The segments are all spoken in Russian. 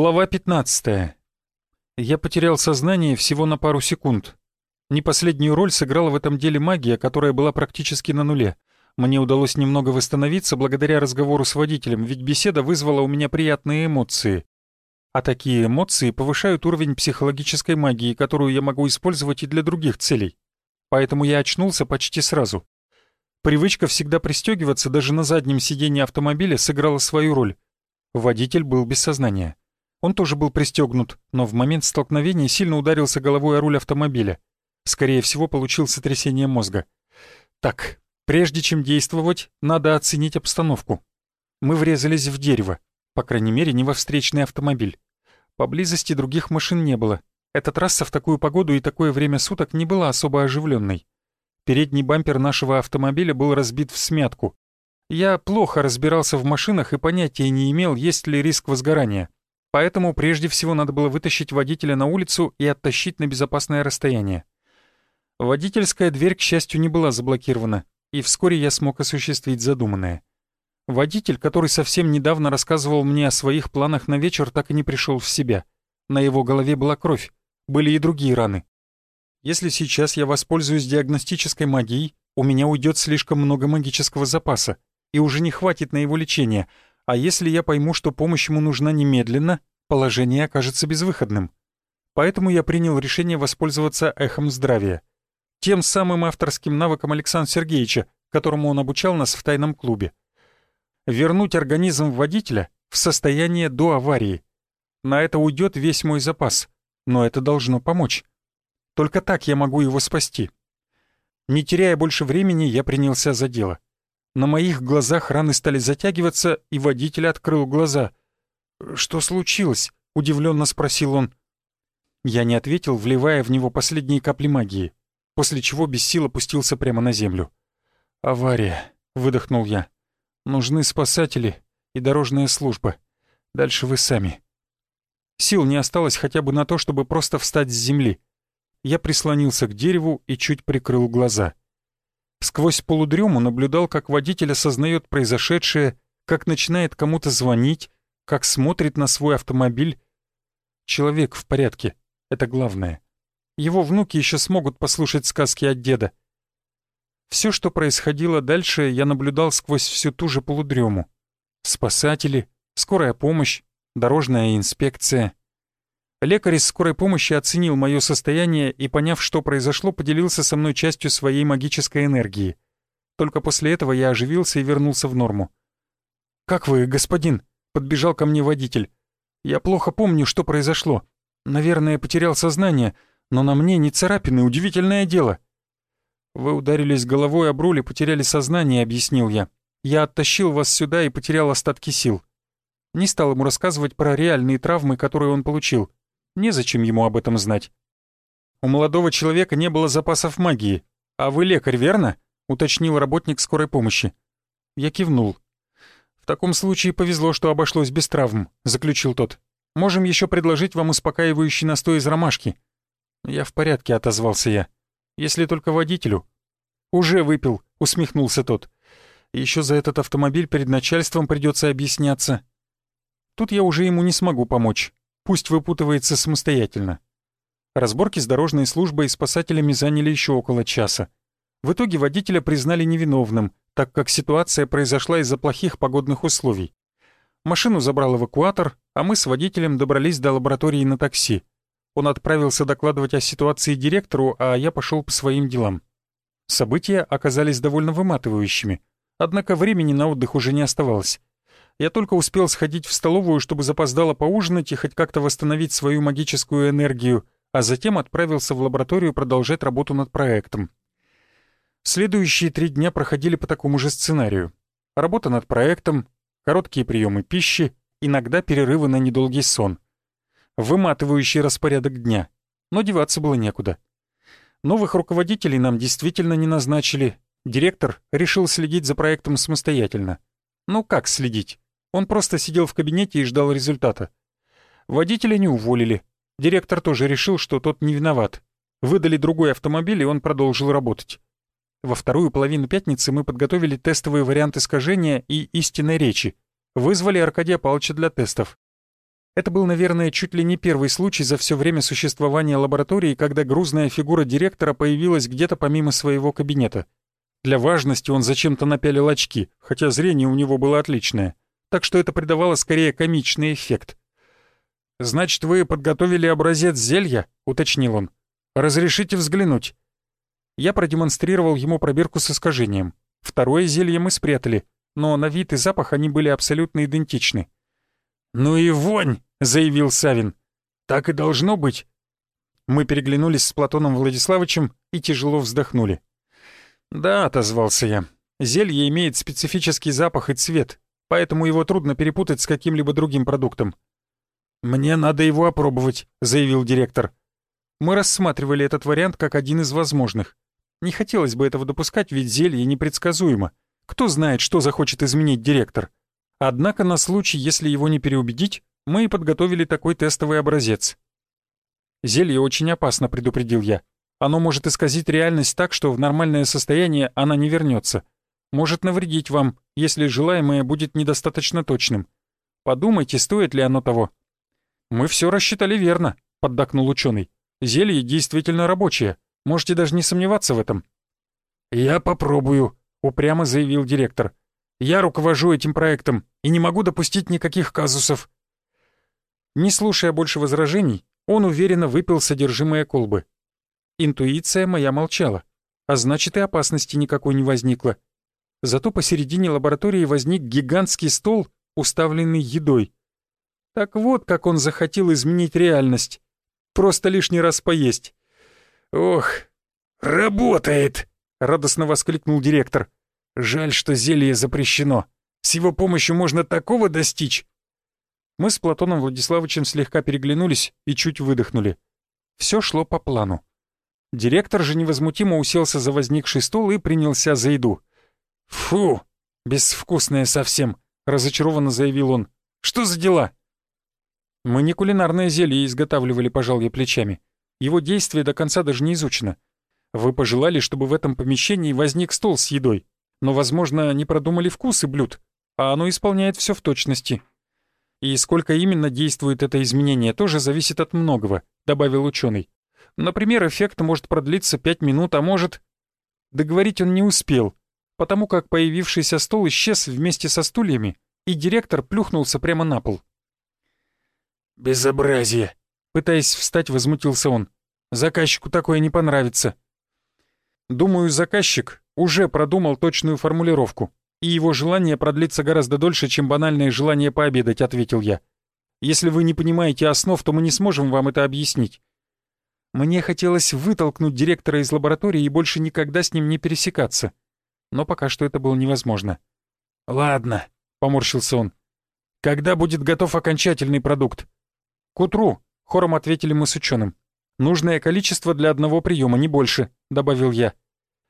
Глава 15. Я потерял сознание всего на пару секунд. Не последнюю роль сыграла в этом деле магия, которая была практически на нуле. Мне удалось немного восстановиться благодаря разговору с водителем, ведь беседа вызвала у меня приятные эмоции. А такие эмоции повышают уровень психологической магии, которую я могу использовать и для других целей. Поэтому я очнулся почти сразу. Привычка всегда пристегиваться даже на заднем сиденье автомобиля сыграла свою роль. Водитель был без сознания. Он тоже был пристегнут, но в момент столкновения сильно ударился головой о руль автомобиля. Скорее всего, получил сотрясение мозга. Так, прежде чем действовать, надо оценить обстановку. Мы врезались в дерево, по крайней мере, не во встречный автомобиль. Поблизости других машин не было. Эта трасса в такую погоду и такое время суток не была особо оживленной. Передний бампер нашего автомобиля был разбит в смятку. Я плохо разбирался в машинах и понятия не имел, есть ли риск возгорания. Поэтому прежде всего надо было вытащить водителя на улицу и оттащить на безопасное расстояние. Водительская дверь, к счастью, не была заблокирована, и вскоре я смог осуществить задуманное. Водитель, который совсем недавно рассказывал мне о своих планах на вечер, так и не пришел в себя. На его голове была кровь, были и другие раны. Если сейчас я воспользуюсь диагностической магией, у меня уйдет слишком много магического запаса, и уже не хватит на его лечение — а если я пойму, что помощь ему нужна немедленно, положение окажется безвыходным. Поэтому я принял решение воспользоваться эхом здравия. Тем самым авторским навыком Александра Сергеевича, которому он обучал нас в тайном клубе. Вернуть организм водителя в состояние до аварии. На это уйдет весь мой запас, но это должно помочь. Только так я могу его спасти. Не теряя больше времени, я принялся за дело. На моих глазах раны стали затягиваться, и водитель открыл глаза. «Что случилось?» — удивленно спросил он. Я не ответил, вливая в него последние капли магии, после чего без сил опустился прямо на землю. «Авария», — выдохнул я. «Нужны спасатели и дорожная служба. Дальше вы сами». Сил не осталось хотя бы на то, чтобы просто встать с земли. Я прислонился к дереву и чуть прикрыл глаза. Сквозь полудрему наблюдал, как водитель осознает произошедшее, как начинает кому-то звонить, как смотрит на свой автомобиль. Человек в порядке, это главное. Его внуки еще смогут послушать сказки от деда. Все, что происходило дальше, я наблюдал сквозь всю ту же полудрему. Спасатели, скорая помощь, дорожная инспекция. Лекарь из скорой помощи оценил мое состояние и, поняв, что произошло, поделился со мной частью своей магической энергии. Только после этого я оживился и вернулся в норму. «Как вы, господин?» — подбежал ко мне водитель. «Я плохо помню, что произошло. Наверное, потерял сознание, но на мне не царапины, удивительное дело». «Вы ударились головой об руль и потеряли сознание», — объяснил я. «Я оттащил вас сюда и потерял остатки сил». Не стал ему рассказывать про реальные травмы, которые он получил. Незачем ему об этом знать. У молодого человека не было запасов магии. А вы лекарь, верно? Уточнил работник скорой помощи. Я кивнул. В таком случае повезло, что обошлось без травм, заключил тот. Можем еще предложить вам успокаивающий настой из ромашки. Я в порядке, отозвался я. Если только водителю. Уже выпил, усмехнулся тот. Еще за этот автомобиль перед начальством придется объясняться. Тут я уже ему не смогу помочь. Пусть выпутывается самостоятельно. Разборки с дорожной службой и спасателями заняли еще около часа. В итоге водителя признали невиновным, так как ситуация произошла из-за плохих погодных условий. Машину забрал эвакуатор, а мы с водителем добрались до лаборатории на такси. Он отправился докладывать о ситуации директору, а я пошел по своим делам. События оказались довольно выматывающими, однако времени на отдых уже не оставалось. Я только успел сходить в столовую, чтобы запоздало поужинать и хоть как-то восстановить свою магическую энергию, а затем отправился в лабораторию продолжать работу над проектом. Следующие три дня проходили по такому же сценарию. Работа над проектом, короткие приемы пищи, иногда перерывы на недолгий сон. Выматывающий распорядок дня, но деваться было некуда. Новых руководителей нам действительно не назначили. Директор решил следить за проектом самостоятельно. Ну как следить? Он просто сидел в кабинете и ждал результата. Водителя не уволили. Директор тоже решил, что тот не виноват. Выдали другой автомобиль, и он продолжил работать. Во вторую половину пятницы мы подготовили тестовый вариант искажения и истинной речи. Вызвали Аркадия Павловича для тестов. Это был, наверное, чуть ли не первый случай за все время существования лаборатории, когда грузная фигура директора появилась где-то помимо своего кабинета. Для важности он зачем-то напялил очки, хотя зрение у него было отличное. Так что это придавало скорее комичный эффект. «Значит, вы подготовили образец зелья?» — уточнил он. «Разрешите взглянуть?» Я продемонстрировал ему пробирку с искажением. Второе зелье мы спрятали, но на вид и запах они были абсолютно идентичны. «Ну и вонь!» — заявил Савин. «Так и должно быть». Мы переглянулись с Платоном Владиславовичем и тяжело вздохнули. «Да», — отозвался я, — «зелье имеет специфический запах и цвет, поэтому его трудно перепутать с каким-либо другим продуктом». «Мне надо его опробовать», — заявил директор. Мы рассматривали этот вариант как один из возможных. Не хотелось бы этого допускать, ведь зелье непредсказуемо. Кто знает, что захочет изменить директор. Однако на случай, если его не переубедить, мы и подготовили такой тестовый образец. «Зелье очень опасно», — предупредил я. «Оно может исказить реальность так, что в нормальное состояние она не вернется. Может навредить вам, если желаемое будет недостаточно точным. Подумайте, стоит ли оно того». «Мы все рассчитали верно», — поддакнул ученый. «Зелье действительно рабочее. Можете даже не сомневаться в этом». «Я попробую», — упрямо заявил директор. Я руковожу этим проектом и не могу допустить никаких казусов». Не слушая больше возражений, он уверенно выпил содержимое колбы. Интуиция моя молчала, а значит и опасности никакой не возникло. Зато посередине лаборатории возник гигантский стол, уставленный едой. Так вот, как он захотел изменить реальность. Просто лишний раз поесть. «Ох, работает!» — радостно воскликнул директор. Жаль, что зелье запрещено. С его помощью можно такого достичь. Мы с Платоном Владиславовичем слегка переглянулись и чуть выдохнули. Все шло по плану. Директор же невозмутимо уселся за возникший стол и принялся за еду. «Фу, безвкусное совсем», — разочарованно заявил он. «Что за дела?» «Мы не кулинарное зелье изготавливали, пожал я плечами. Его действие до конца даже не изучено. Вы пожелали, чтобы в этом помещении возник стол с едой но, возможно, не продумали вкусы блюд, а оно исполняет все в точности. И сколько именно действует это изменение, тоже зависит от многого, добавил ученый. Например, эффект может продлиться пять минут, а может... Договорить он не успел, потому как появившийся стол исчез вместе со стульями, и директор плюхнулся прямо на пол. «Безобразие!» — пытаясь встать, возмутился он. «Заказчику такое не понравится». Думаю, заказчик уже продумал точную формулировку, и его желание продлится гораздо дольше, чем банальное желание пообедать», — ответил я. «Если вы не понимаете основ, то мы не сможем вам это объяснить». Мне хотелось вытолкнуть директора из лаборатории и больше никогда с ним не пересекаться. Но пока что это было невозможно. «Ладно», — поморщился он. «Когда будет готов окончательный продукт?» «К утру», — хором ответили мы с ученым. «Нужное количество для одного приема, не больше», — добавил я.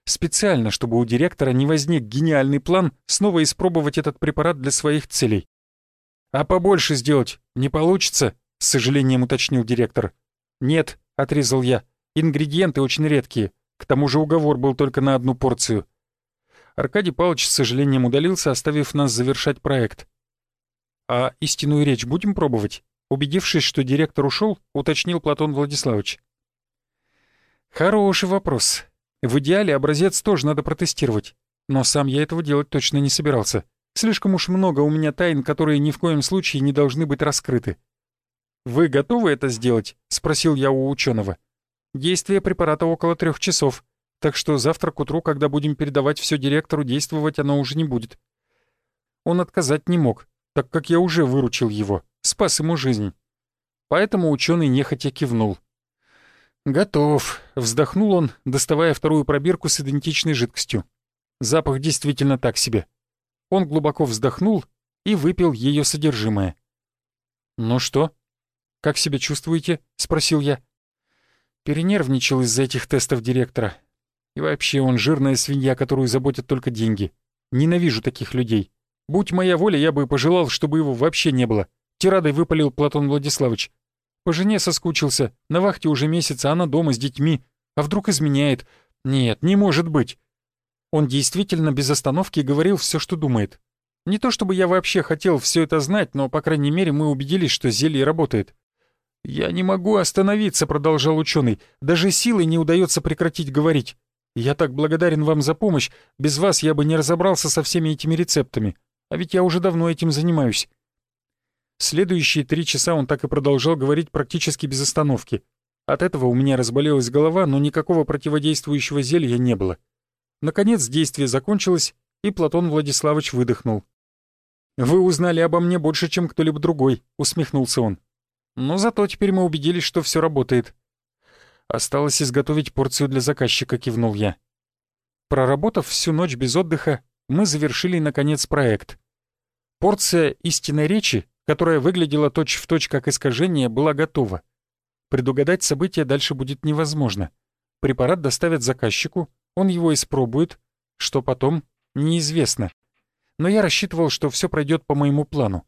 Специально, чтобы у директора не возник гениальный план снова испробовать этот препарат для своих целей. «А побольше сделать не получится?» — с сожалением уточнил директор. «Нет», — отрезал я, — «ингредиенты очень редкие. К тому же уговор был только на одну порцию». Аркадий Павлович с сожалением удалился, оставив нас завершать проект. «А истинную речь будем пробовать?» Убедившись, что директор ушел, уточнил Платон Владиславович. «Хороший вопрос. В идеале образец тоже надо протестировать. Но сам я этого делать точно не собирался. Слишком уж много у меня тайн, которые ни в коем случае не должны быть раскрыты. «Вы готовы это сделать?» — спросил я у ученого. «Действие препарата около трех часов, так что завтра к утру, когда будем передавать все директору, действовать оно уже не будет». Он отказать не мог, так как я уже выручил его, спас ему жизнь. Поэтому ученый нехотя кивнул. «Готов», — вздохнул он, доставая вторую пробирку с идентичной жидкостью. Запах действительно так себе. Он глубоко вздохнул и выпил ее содержимое. «Ну что? Как себя чувствуете?» — спросил я. Перенервничал из-за этих тестов директора. И вообще он жирная свинья, которую заботят только деньги. Ненавижу таких людей. Будь моя воля, я бы пожелал, чтобы его вообще не было. Тирадой выпалил Платон Владиславович. По жене соскучился, на вахте уже месяц, а она дома с детьми. А вдруг изменяет? Нет, не может быть. Он действительно без остановки говорил все, что думает. Не то чтобы я вообще хотел все это знать, но, по крайней мере, мы убедились, что зелье работает. «Я не могу остановиться», — продолжал ученый. «Даже силой не удается прекратить говорить. Я так благодарен вам за помощь. Без вас я бы не разобрался со всеми этими рецептами. А ведь я уже давно этим занимаюсь». Следующие три часа он так и продолжал говорить практически без остановки. От этого у меня разболелась голова, но никакого противодействующего зелья не было. Наконец действие закончилось, и Платон Владиславович выдохнул. «Вы узнали обо мне больше, чем кто-либо другой», — усмехнулся он. «Но зато теперь мы убедились, что все работает». «Осталось изготовить порцию для заказчика», — кивнул я. Проработав всю ночь без отдыха, мы завершили, наконец, проект. Порция истинной речи, которая выглядела точь-в-точь точь как искажение, была готова. Предугадать события дальше будет невозможно. Препарат доставят заказчику, он его испробует. Что потом, неизвестно. Но я рассчитывал, что все пройдет по моему плану.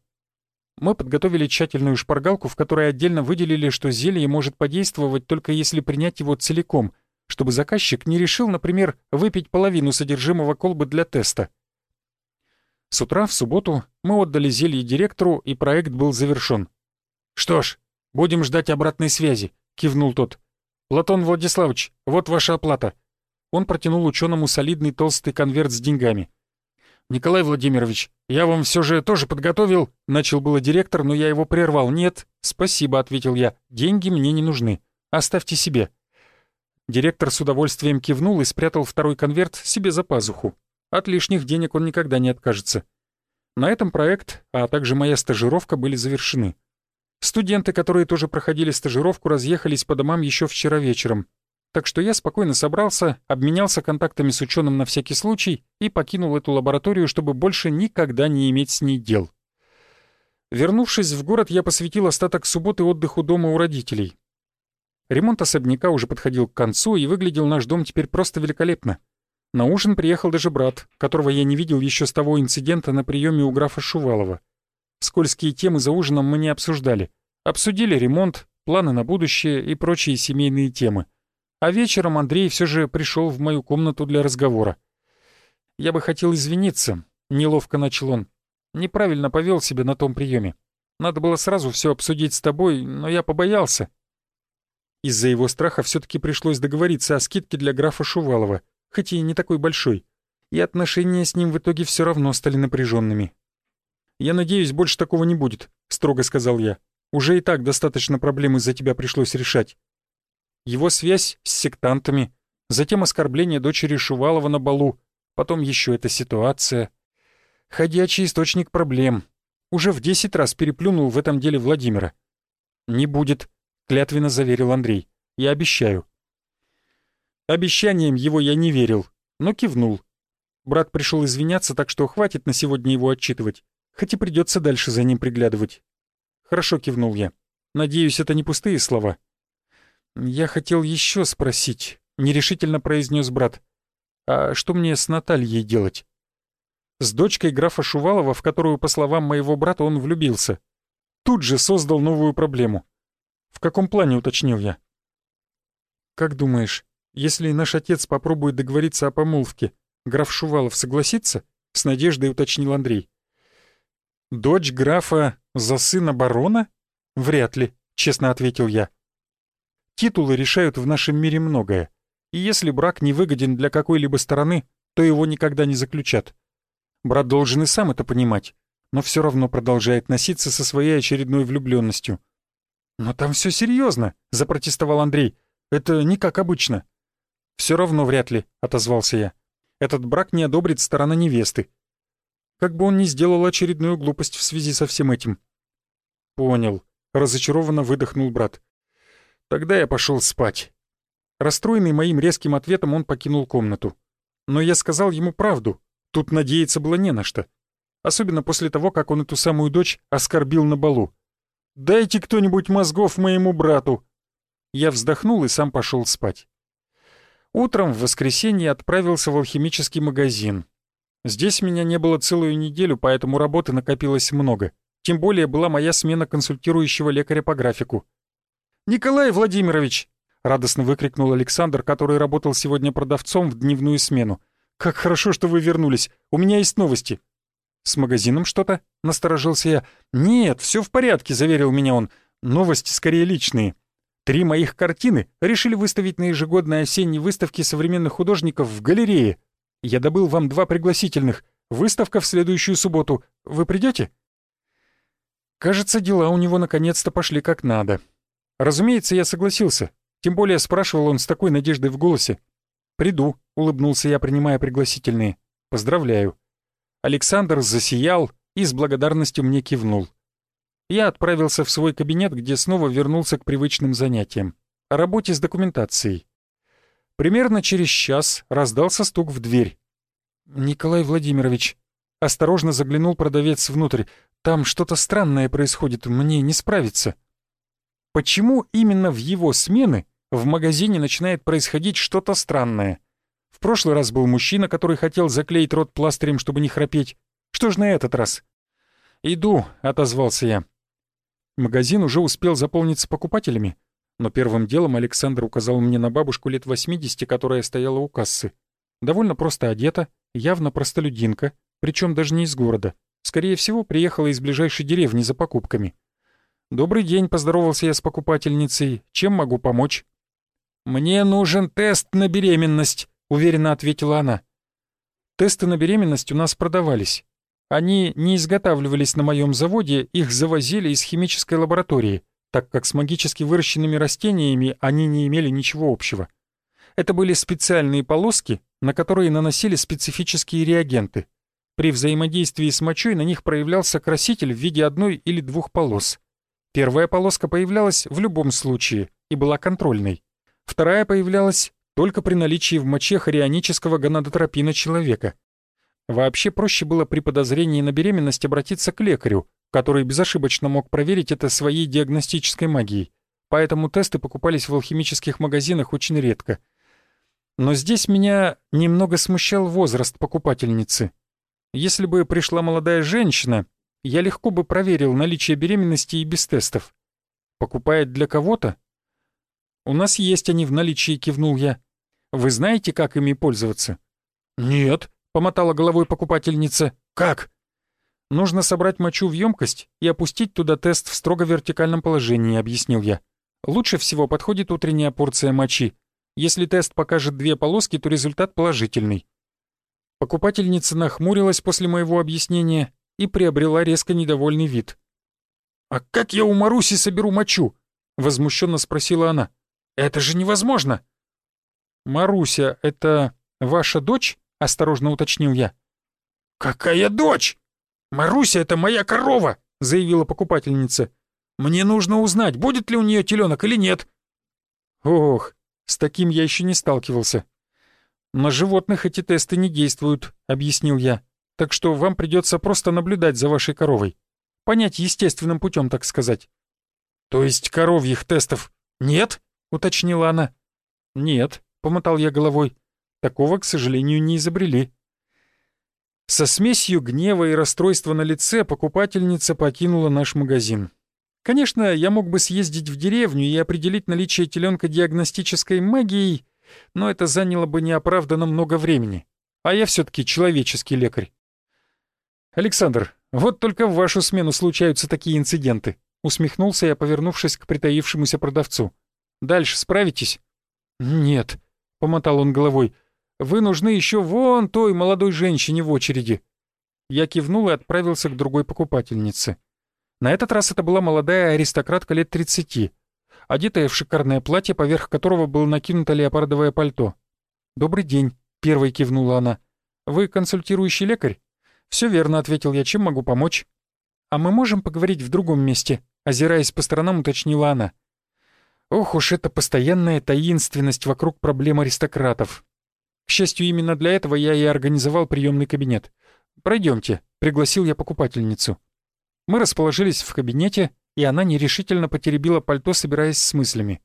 Мы подготовили тщательную шпаргалку, в которой отдельно выделили, что зелье может подействовать только если принять его целиком, чтобы заказчик не решил, например, выпить половину содержимого колбы для теста. С утра в субботу мы отдали зелье директору, и проект был завершен. «Что ж, будем ждать обратной связи», — кивнул тот. «Платон Владиславович, вот ваша оплата». Он протянул ученому солидный толстый конверт с деньгами. «Николай Владимирович, я вам все же тоже подготовил...» Начал было директор, но я его прервал. «Нет, спасибо», — ответил я. «Деньги мне не нужны. Оставьте себе». Директор с удовольствием кивнул и спрятал второй конверт себе за пазуху. От лишних денег он никогда не откажется. На этом проект, а также моя стажировка были завершены. Студенты, которые тоже проходили стажировку, разъехались по домам еще вчера вечером, так что я спокойно собрался, обменялся контактами с ученым на всякий случай и покинул эту лабораторию, чтобы больше никогда не иметь с ней дел. Вернувшись в город, я посвятил остаток субботы отдыху дома у родителей. Ремонт особняка уже подходил к концу, и выглядел наш дом теперь просто великолепно. На ужин приехал даже брат, которого я не видел еще с того инцидента на приеме у графа Шувалова. Скользкие темы за ужином мы не обсуждали. Обсудили ремонт, планы на будущее и прочие семейные темы. А вечером Андрей все же пришел в мою комнату для разговора. «Я бы хотел извиниться», — неловко начал он. «Неправильно повел себя на том приеме. Надо было сразу все обсудить с тобой, но я побоялся». Из-за его страха все-таки пришлось договориться о скидке для графа Шувалова, хоть и не такой большой, и отношения с ним в итоге все равно стали напряженными. «Я надеюсь, больше такого не будет», — строго сказал я. «Уже и так достаточно проблем из-за тебя пришлось решать его связь с сектантами, затем оскорбление дочери Шувалова на балу, потом еще эта ситуация. Ходячий источник проблем. Уже в десять раз переплюнул в этом деле Владимира. «Не будет», — клятвенно заверил Андрей. «Я обещаю». Обещанием его я не верил, но кивнул. Брат пришел извиняться, так что хватит на сегодня его отчитывать, хоть и придется дальше за ним приглядывать. «Хорошо», — кивнул я. «Надеюсь, это не пустые слова». «Я хотел еще спросить», — нерешительно произнес брат. «А что мне с Натальей делать?» С дочкой графа Шувалова, в которую, по словам моего брата, он влюбился. Тут же создал новую проблему. «В каком плане?» — уточнил я. «Как думаешь, если наш отец попробует договориться о помолвке, граф Шувалов согласится?» — с надеждой уточнил Андрей. «Дочь графа за сына барона? Вряд ли», — честно ответил я. Титулы решают в нашем мире многое, и если брак не выгоден для какой-либо стороны, то его никогда не заключат. Брат должен и сам это понимать, но все равно продолжает носиться со своей очередной влюбленностью. «Но там все серьезно, запротестовал Андрей. «Это не как обычно». Все равно вряд ли», — отозвался я. «Этот брак не одобрит сторона невесты. Как бы он ни сделал очередную глупость в связи со всем этим». «Понял», — разочарованно выдохнул брат. Тогда я пошел спать. Расстроенный моим резким ответом, он покинул комнату. Но я сказал ему правду. Тут надеяться было не на что. Особенно после того, как он эту самую дочь оскорбил на балу. «Дайте кто-нибудь мозгов моему брату!» Я вздохнул и сам пошел спать. Утром в воскресенье отправился в алхимический магазин. Здесь меня не было целую неделю, поэтому работы накопилось много. Тем более была моя смена консультирующего лекаря по графику — «Николай Владимирович!» — радостно выкрикнул Александр, который работал сегодня продавцом в дневную смену. «Как хорошо, что вы вернулись. У меня есть новости». «С магазином что-то?» — насторожился я. «Нет, все в порядке», — заверил меня он. «Новости скорее личные. Три моих картины решили выставить на ежегодной осенней выставке современных художников в галерее. Я добыл вам два пригласительных. Выставка в следующую субботу. Вы придете? Кажется, дела у него наконец-то пошли как надо. Разумеется, я согласился. Тем более спрашивал он с такой надеждой в голосе. «Приду», — улыбнулся я, принимая пригласительные. «Поздравляю». Александр засиял и с благодарностью мне кивнул. Я отправился в свой кабинет, где снова вернулся к привычным занятиям. О работе с документацией. Примерно через час раздался стук в дверь. «Николай Владимирович», — осторожно заглянул продавец внутрь, «там что-то странное происходит, мне не справиться». Почему именно в его смены в магазине начинает происходить что-то странное? В прошлый раз был мужчина, который хотел заклеить рот пластырем, чтобы не храпеть. Что ж на этот раз? «Иду», — отозвался я. Магазин уже успел заполниться покупателями, но первым делом Александр указал мне на бабушку лет 80, которая стояла у кассы. Довольно просто одета, явно простолюдинка, причем даже не из города. Скорее всего, приехала из ближайшей деревни за покупками. «Добрый день», — поздоровался я с покупательницей. «Чем могу помочь?» «Мне нужен тест на беременность», — уверенно ответила она. «Тесты на беременность у нас продавались. Они не изготавливались на моем заводе, их завозили из химической лаборатории, так как с магически выращенными растениями они не имели ничего общего. Это были специальные полоски, на которые наносили специфические реагенты. При взаимодействии с мочой на них проявлялся краситель в виде одной или двух полос. Первая полоска появлялась в любом случае и была контрольной. Вторая появлялась только при наличии в моче хорионического гонадотропина человека. Вообще проще было при подозрении на беременность обратиться к лекарю, который безошибочно мог проверить это своей диагностической магией. Поэтому тесты покупались в алхимических магазинах очень редко — но здесь меня немного смущал возраст покупательницы. Если бы пришла молодая женщина, я легко бы проверил наличие беременности и без тестов. Покупает для кого-то? У нас есть они в наличии, кивнул я. Вы знаете, как ими пользоваться? Нет, помотала головой покупательница. Как? Нужно собрать мочу в емкость и опустить туда тест в строго вертикальном положении, объяснил я. Лучше всего подходит утренняя порция мочи. Если тест покажет две полоски, то результат положительный. Покупательница нахмурилась после моего объяснения и приобрела резко недовольный вид. «А как я у Маруси соберу мочу?» — возмущенно спросила она. «Это же невозможно!» «Маруся, это ваша дочь?» — осторожно уточнил я. «Какая дочь? Маруся — это моя корова!» — заявила покупательница. «Мне нужно узнать, будет ли у нее теленок или нет». «Ох, с таким я еще не сталкивался. На животных эти тесты не действуют, объяснил я. Так что вам придется просто наблюдать за вашей коровой. Понять естественным путем, так сказать. То есть коровьих тестов нет? уточнила она. Нет, помотал я головой. Такого, к сожалению, не изобрели. Со смесью гнева и расстройства на лице покупательница покинула наш магазин. Конечно, я мог бы съездить в деревню и определить наличие теленка диагностической магией, но это заняло бы неоправданно много времени. А я все-таки человеческий лекарь. «Александр, вот только в вашу смену случаются такие инциденты», усмехнулся я, повернувшись к притаившемуся продавцу. «Дальше справитесь?» «Нет», — помотал он головой, «вы нужны еще вон той молодой женщине в очереди». Я кивнул и отправился к другой покупательнице. На этот раз это была молодая аристократка лет 30, одетая в шикарное платье, поверх которого было накинуто леопардовое пальто. «Добрый день», — первой кивнула она. «Вы консультирующий лекарь?» «Все верно», — ответил я. «Чем могу помочь?» «А мы можем поговорить в другом месте?» — озираясь по сторонам, уточнила она. Ох уж эта постоянная таинственность вокруг проблем аристократов. К счастью, именно для этого я и организовал приемный кабинет. «Пройдемте», — пригласил я покупательницу. Мы расположились в кабинете, и она нерешительно потеребила пальто, собираясь с мыслями.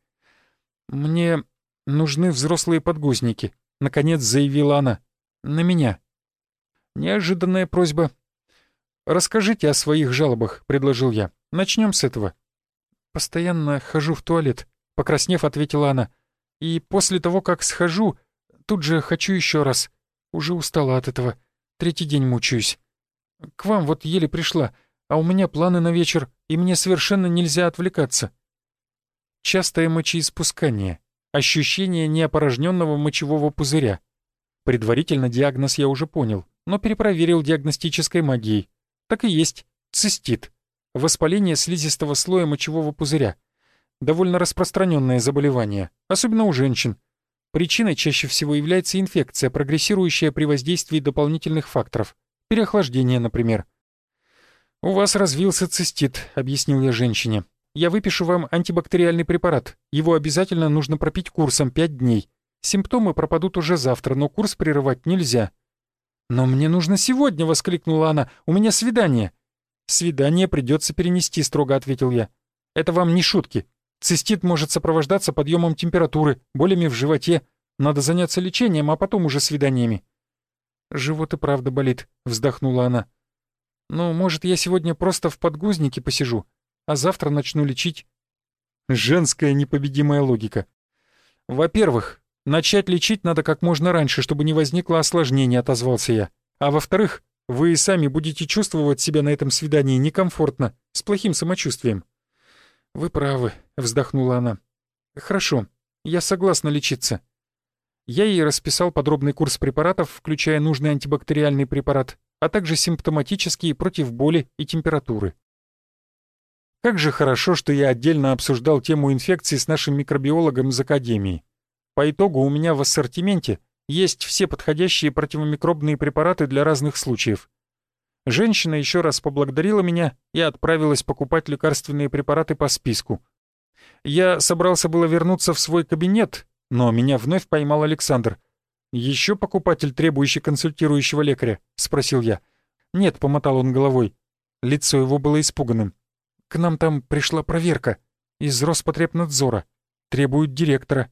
«Мне нужны взрослые подгузники», — наконец заявила она. «На меня». Неожиданная просьба. «Расскажите о своих жалобах», — предложил я. «Начнем с этого». «Постоянно хожу в туалет», — покраснев, ответила она. «И после того, как схожу, тут же хочу еще раз. Уже устала от этого. Третий день мучаюсь». К вам вот еле пришла, а у меня планы на вечер, и мне совершенно нельзя отвлекаться. Частое мочеиспускание, ощущение неопорожненного мочевого пузыря. Предварительно диагноз я уже понял, но перепроверил диагностической магией. Так и есть, цистит. Воспаление слизистого слоя мочевого пузыря. Довольно распространенное заболевание, особенно у женщин. Причиной чаще всего является инфекция, прогрессирующая при воздействии дополнительных факторов. Переохлаждение, например. «У вас развился цистит», — объяснил я женщине. «Я выпишу вам антибактериальный препарат. Его обязательно нужно пропить курсом 5 дней. Симптомы пропадут уже завтра, но курс прерывать нельзя». «Но мне нужно сегодня!» — воскликнула она. «У меня свидание!» «Свидание придется перенести», — строго ответил я. «Это вам не шутки. Цистит может сопровождаться подъемом температуры, болями в животе. Надо заняться лечением, а потом уже свиданиями». «Живот и правда болит», — вздохнула она. «Ну, может, я сегодня просто в подгузнике посижу, а завтра начну лечить?» Женская непобедимая логика. «Во-первых, начать лечить надо как можно раньше, чтобы не возникло осложнений», — отозвался я. «А во-вторых, вы и сами будете чувствовать себя на этом свидании некомфортно, с плохим самочувствием». «Вы правы», — вздохнула она. «Хорошо, я согласна лечиться. Я ей расписал подробный курс препаратов, включая нужный антибактериальный препарат, а также симптоматические против боли и температуры. Как же хорошо, что я отдельно обсуждал тему инфекции с нашим микробиологом из Академии. По итогу у меня в ассортименте есть все подходящие противомикробные препараты для разных случаев. Женщина еще раз поблагодарила меня и отправилась покупать лекарственные препараты по списку. Я собрался было вернуться в свой кабинет, но меня вновь поймал Александр. «Еще покупатель, требующий консультирующего лекаря?» — спросил я. «Нет», — помотал он головой. Лицо его было испуганным. «К нам там пришла проверка. Из Роспотребнадзора. Требуют директора».